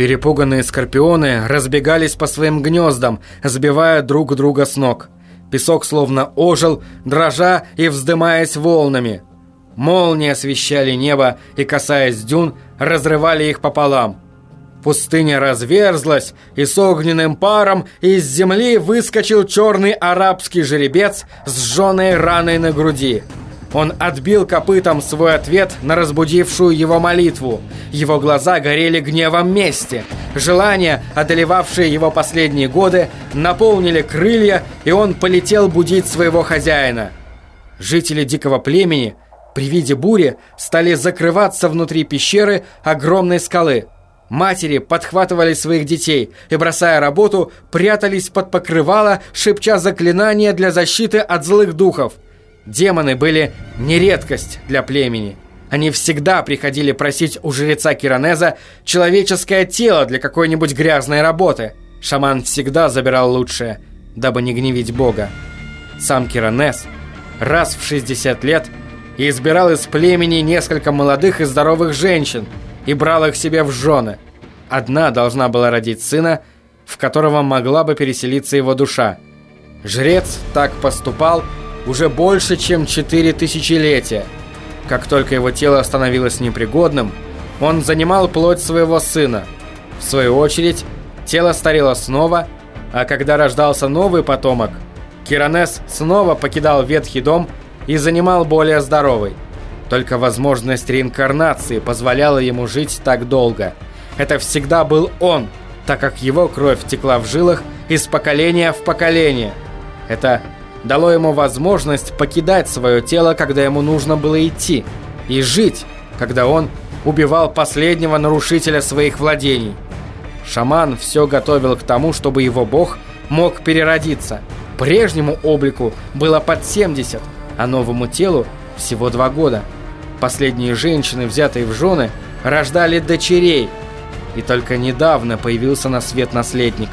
Перепуганные скорпионы разбегались по своим гнездам, сбивая друг друга с ног. Песок словно ожил, дрожа и вздымаясь волнами. Молнии освещали небо и, касаясь дюн, разрывали их пополам. Пустыня разверзлась, и с огненным паром из земли выскочил черный арабский жеребец с сжженной раной на груди. Он отбил копытом свой ответ на разбудившую его молитву. Его глаза горели гневом мести. Желания, одолевавшие его последние годы, наполнили крылья, и он полетел будить своего хозяина. Жители дикого племени при виде бури стали закрываться внутри пещеры огромной скалы – Матери подхватывали своих детей и, бросая работу, прятались под покрывало, шепча заклинания для защиты от злых духов. Демоны были не редкость для племени. Они всегда приходили просить у жреца Киранеза человеческое тело для какой-нибудь грязной работы. Шаман всегда забирал лучшее, дабы не гневить бога. Сам Киранез раз в 60 лет избирал из племени несколько молодых и здоровых женщин – и брал их себе в жены. Одна должна была родить сына, в которого могла бы переселиться его душа. Жрец так поступал уже больше, чем четыре тысячелетия. Как только его тело становилось непригодным, он занимал плоть своего сына. В свою очередь, тело старело снова, а когда рождался новый потомок, Киранес снова покидал ветхий дом и занимал более здоровый. Только возможность реинкарнации позволяла ему жить так долго. Это всегда был он, так как его кровь текла в жилах из поколения в поколение. Это дало ему возможность покидать свое тело, когда ему нужно было идти, и жить, когда он убивал последнего нарушителя своих владений. Шаман все готовил к тому, чтобы его бог мог переродиться. Прежнему облику было под 70, а новому телу всего два года – Последние женщины, взятые в жены, рождали дочерей, и только недавно появился на свет наследник.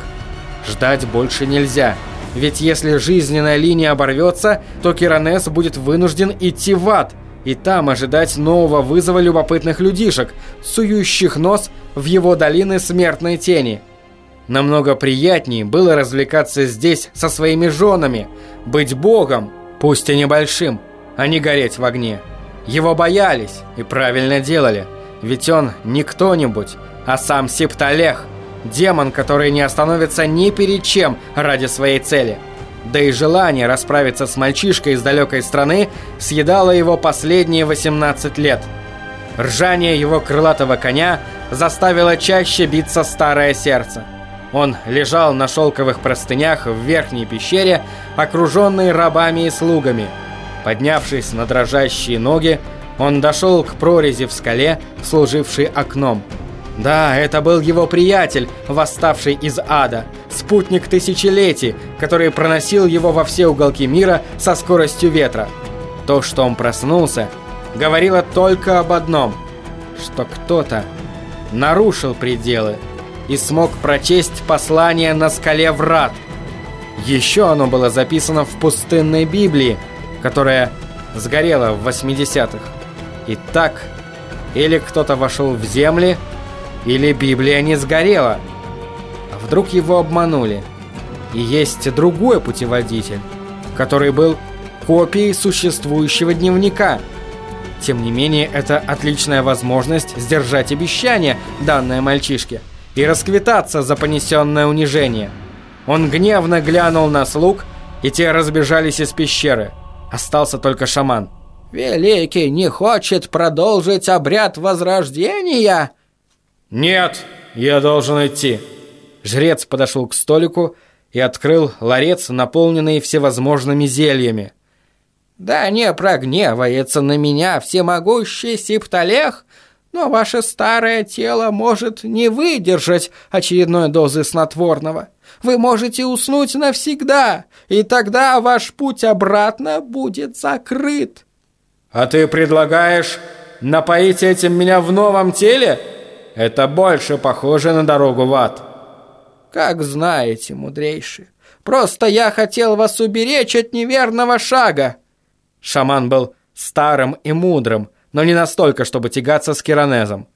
Ждать больше нельзя, ведь если жизненная линия оборвется, то Киранес будет вынужден идти в ад, и там ожидать нового вызова любопытных людишек, сующих нос в его долины смертной тени. Намного приятнее было развлекаться здесь со своими женами, быть богом, пусть и небольшим, а не гореть в огне. Его боялись и правильно делали, ведь он не кто-нибудь, а сам Септалех, демон, который не остановится ни перед чем ради своей цели. Да и желание расправиться с мальчишкой из далекой страны съедало его последние 18 лет. Ржание его крылатого коня заставило чаще биться старое сердце. Он лежал на шелковых простынях в верхней пещере, окруженный рабами и слугами – Поднявшись на дрожащие ноги, он дошел к прорези в скале, служившей окном. Да, это был его приятель, восставший из ада, спутник тысячелетий, который проносил его во все уголки мира со скоростью ветра. То, что он проснулся, говорило только об одном, что кто-то нарушил пределы и смог прочесть послание на скале врат. Еще оно было записано в пустынной Библии, которая сгорела в 80-х. И так, или кто-то вошел в земли, или Библия не сгорела. А вдруг его обманули? И есть другой путеводитель, который был копией существующего дневника. Тем не менее, это отличная возможность сдержать обещание, данное мальчишке, и расквитаться за понесенное унижение. Он гневно глянул на слуг, и те разбежались из пещеры – Остался только шаман. «Великий не хочет продолжить обряд возрождения?» «Нет, я должен идти». Жрец подошел к столику и открыл ларец, наполненный всевозможными зельями. «Да не прогневается на меня всемогущий Септалех, но ваше старое тело может не выдержать очередной дозы снотворного. Вы можете уснуть навсегда, и тогда ваш путь обратно будет закрыт». «А ты предлагаешь напоить этим меня в новом теле? Это больше похоже на дорогу в ад». «Как знаете, мудрейший. Просто я хотел вас уберечь от неверного шага». Шаман был старым и мудрым, но не настолько, чтобы тягаться с Киранезом.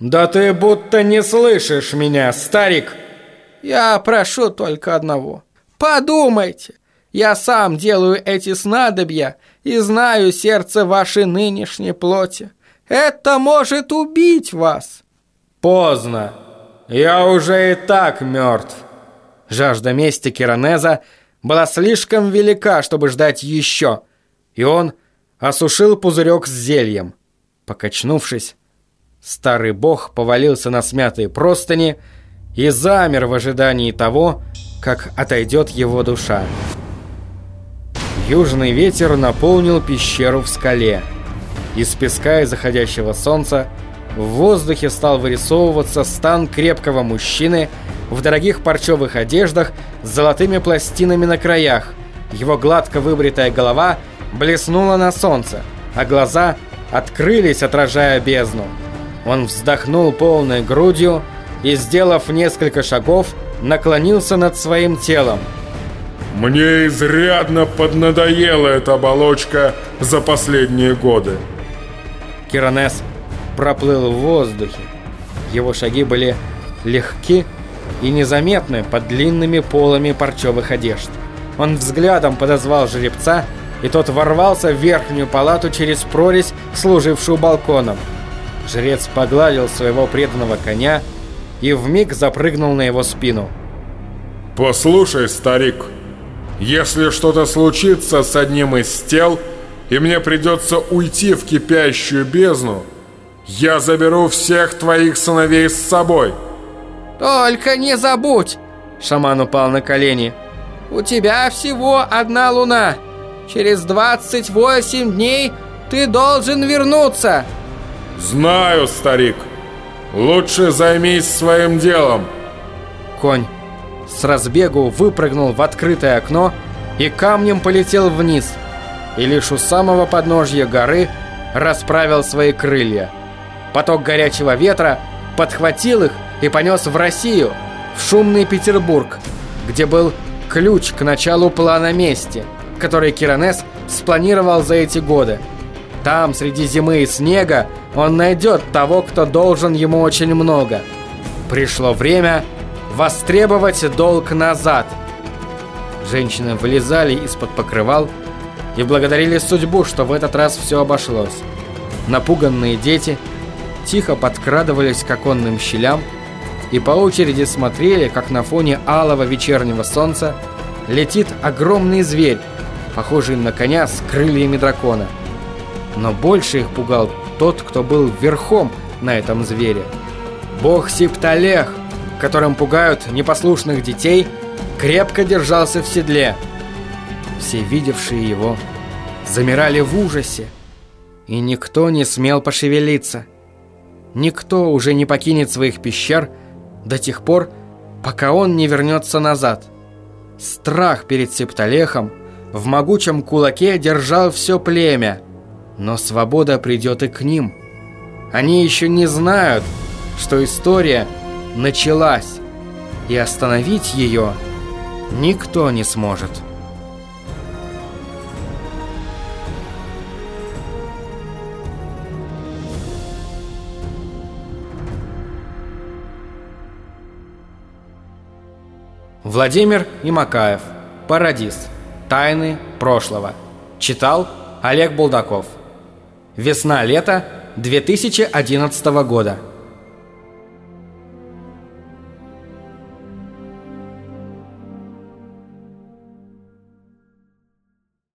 «Да ты будто не слышишь меня, старик!» «Я прошу только одного. Подумайте, я сам делаю эти снадобья и знаю сердце вашей нынешней плоти. Это может убить вас!» «Поздно. Я уже и так мертв». Жажда мести Киранеза была слишком велика, чтобы ждать еще, и он осушил пузырек с зельем. Покачнувшись, старый бог повалился на смятые простыни и замер в ожидании того, как отойдет его душа. Южный ветер наполнил пещеру в скале. Из песка и заходящего солнца в воздухе стал вырисовываться стан крепкого мужчины в дорогих парчевых одеждах с золотыми пластинами на краях. Его гладко выбритая голова блеснула на солнце, а глаза открылись, отражая бездну. Он вздохнул полной грудью и, сделав несколько шагов, наклонился над своим телом. «Мне изрядно поднадоела эта оболочка за последние годы». Киранес проплыл в воздухе. Его шаги были легки и незаметны под длинными полами парчевых одежд. Он взглядом подозвал жеребца, и тот ворвался в верхнюю палату через прорезь, служившую балконом. Жрец погладил своего преданного коня и вмиг запрыгнул на его спину. «Послушай, старик, если что-то случится с одним из тел, и мне придется уйти в кипящую бездну, я заберу всех твоих сыновей с собой!» «Только не забудь!» Шаман упал на колени. «У тебя всего одна луна. Через 28 дней ты должен вернуться!» «Знаю, старик. Лучше займись своим делом!» Конь с разбегу выпрыгнул в открытое окно и камнем полетел вниз, и лишь у самого подножья горы расправил свои крылья. Поток горячего ветра подхватил их и понес в Россию, в шумный Петербург, где был ключ к началу плана мести, который Киранес спланировал за эти годы. Там, среди зимы и снега, он найдет того, кто должен ему очень много. Пришло время востребовать долг назад. Женщины вылезали из-под покрывал и благодарили судьбу, что в этот раз все обошлось. Напуганные дети – тихо подкрадывались к оконным щелям и по очереди смотрели, как на фоне алого вечернего солнца летит огромный зверь, похожий на коня с крыльями дракона. Но больше их пугал тот, кто был верхом на этом звере. Бог Септалех, которым пугают непослушных детей, крепко держался в седле. Все видевшие его замирали в ужасе, и никто не смел пошевелиться никто уже не покинет своих пещер до тех пор, пока он не вернется назад. Страх перед Септолехом в могучем кулаке держал все племя, но свобода придет и к ним. Они еще не знают, что история началась, и остановить ее никто не сможет. Владимир Имакаев. Парадис. Тайны прошлого. Читал Олег Булдаков. Весна-лето 2011 года.